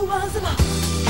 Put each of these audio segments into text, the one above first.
我玩什？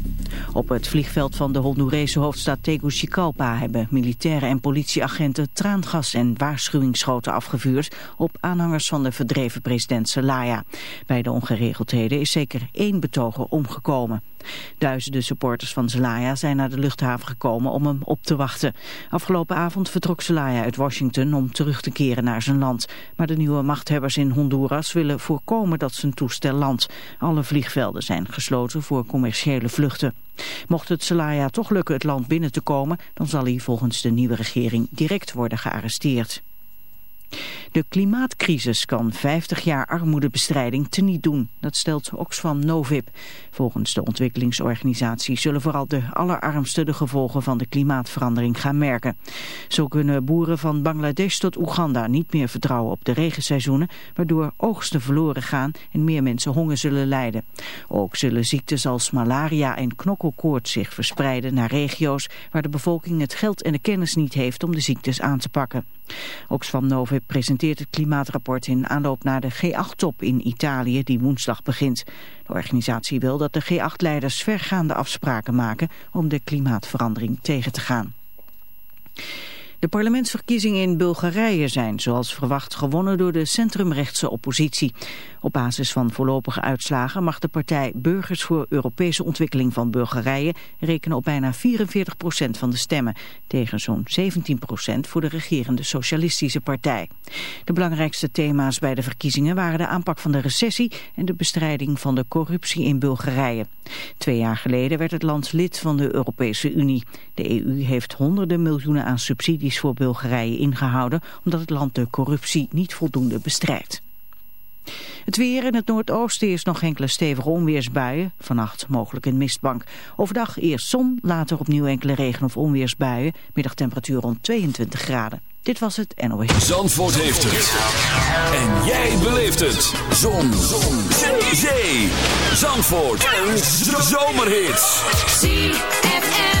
Op het vliegveld van de Hondurese hoofdstad Tegucigalpa hebben militaire en politieagenten traangas en waarschuwingsschoten afgevuurd op aanhangers van de verdreven president Zelaya. Bij de ongeregeldheden is zeker één betoger omgekomen. Duizenden supporters van Zelaya zijn naar de luchthaven gekomen om hem op te wachten. Afgelopen avond vertrok Zelaya uit Washington om terug te keren naar zijn land. Maar de nieuwe machthebbers in Honduras willen voorkomen dat zijn toestel landt. Alle vliegvelden zijn gesloten voor commerciële vluchten. Mocht het Zelaya toch lukken het land binnen te komen, dan zal hij volgens de nieuwe regering direct worden gearresteerd. De klimaatcrisis kan 50 jaar armoedebestrijding teniet doen. Dat stelt Oxfam Novib. Volgens de ontwikkelingsorganisatie zullen vooral de allerarmsten de gevolgen van de klimaatverandering gaan merken. Zo kunnen boeren van Bangladesh tot Oeganda niet meer vertrouwen op de regenseizoenen, waardoor oogsten verloren gaan en meer mensen honger zullen lijden. Ook zullen ziektes als malaria en knokkelkoorts zich verspreiden naar regio's waar de bevolking het geld en de kennis niet heeft om de ziektes aan te pakken. Oxfam Novib presenteert het klimaatrapport in aanloop naar de G8-top in Italië die woensdag begint. De organisatie wil dat de G8-leiders vergaande afspraken maken om de klimaatverandering tegen te gaan. De parlementsverkiezingen in Bulgarije zijn zoals verwacht gewonnen door de centrumrechtse oppositie. Op basis van voorlopige uitslagen mag de partij Burgers voor Europese Ontwikkeling van Bulgarije rekenen op bijna 44 procent van de stemmen, tegen zo'n 17 procent voor de regerende Socialistische Partij. De belangrijkste thema's bij de verkiezingen waren de aanpak van de recessie en de bestrijding van de corruptie in Bulgarije. Twee jaar geleden werd het land lid van de Europese Unie. De EU heeft honderden miljoenen aan subsidies voor Bulgarije ingehouden omdat het land de corruptie niet voldoende bestrijdt. Het weer in het noordoosten is nog enkele stevige onweersbuien. Vannacht mogelijk een mistbank. Overdag eerst zon, later opnieuw enkele regen- of onweersbuien. Middagtemperatuur rond 22 graden. Dit was het NOS. Zandvoort heeft het. En jij beleeft het. Zon. zon. Zee. Zandvoort. Een zomerhit. ZFM.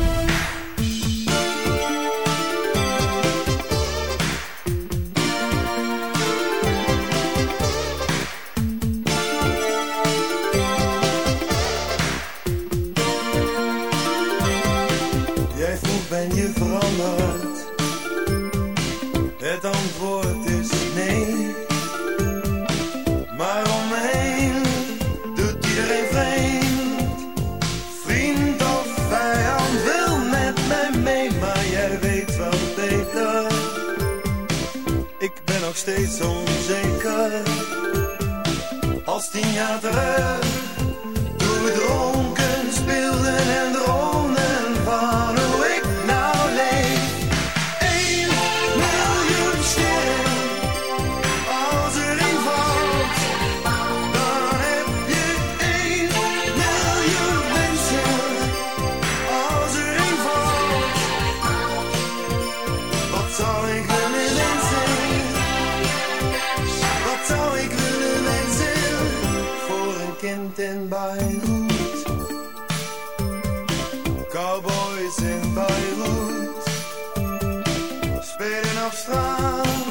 zou ik willen wensen voor een kind in Beirut. Cowboys in Beirut, spelen op straat.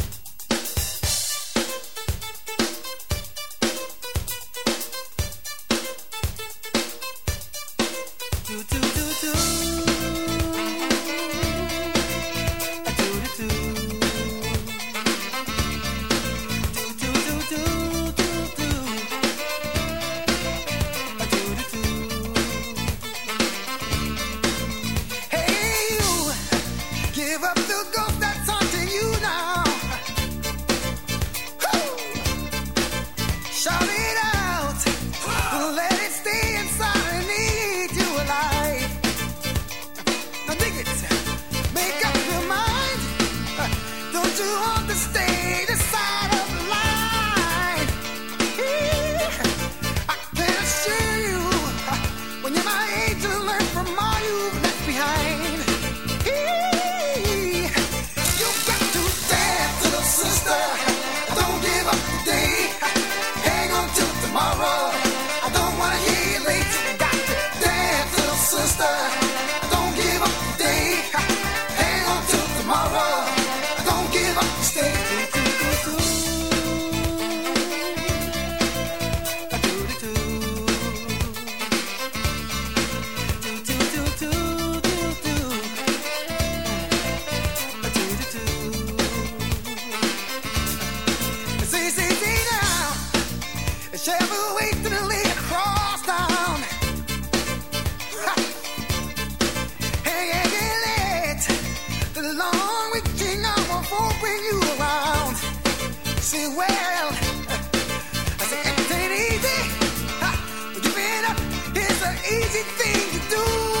won't bring you around. Say, well, I said it ain't easy. Ha, giving up is an easy thing to do.